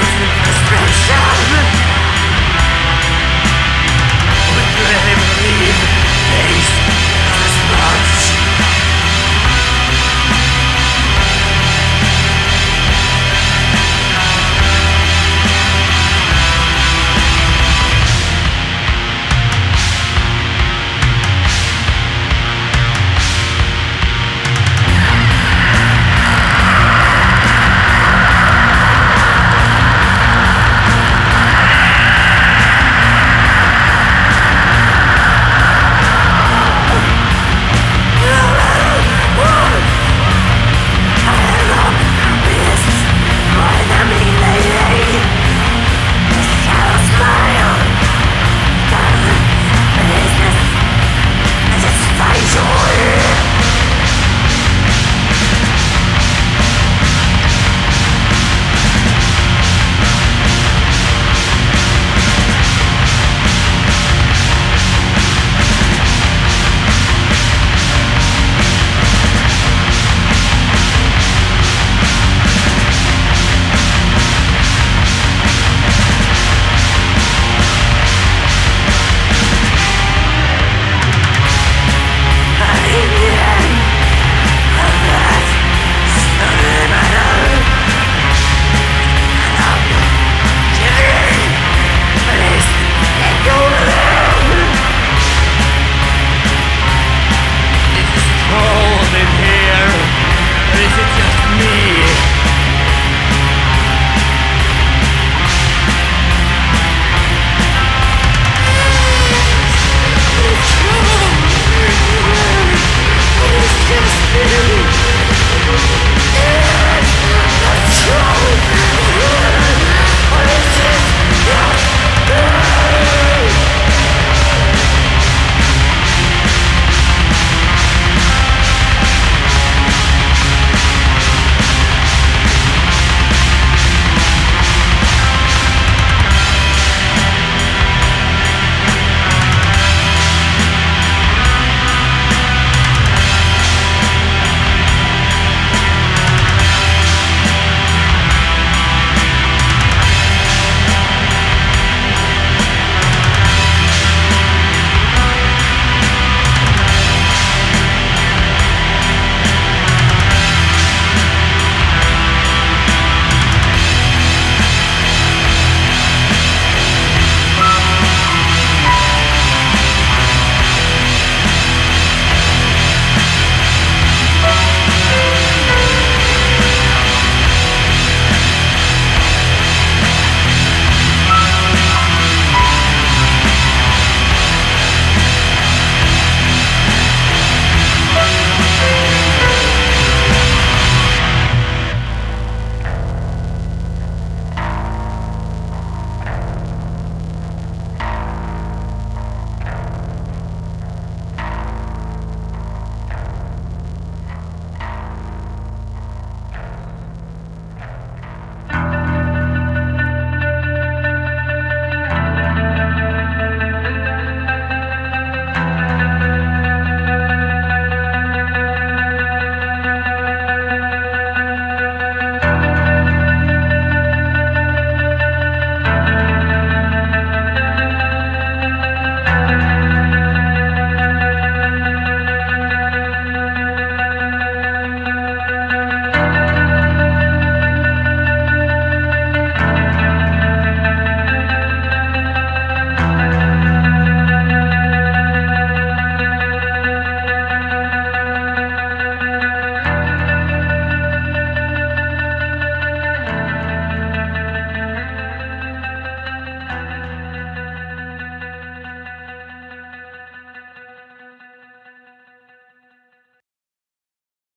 trust me. It's an frustration.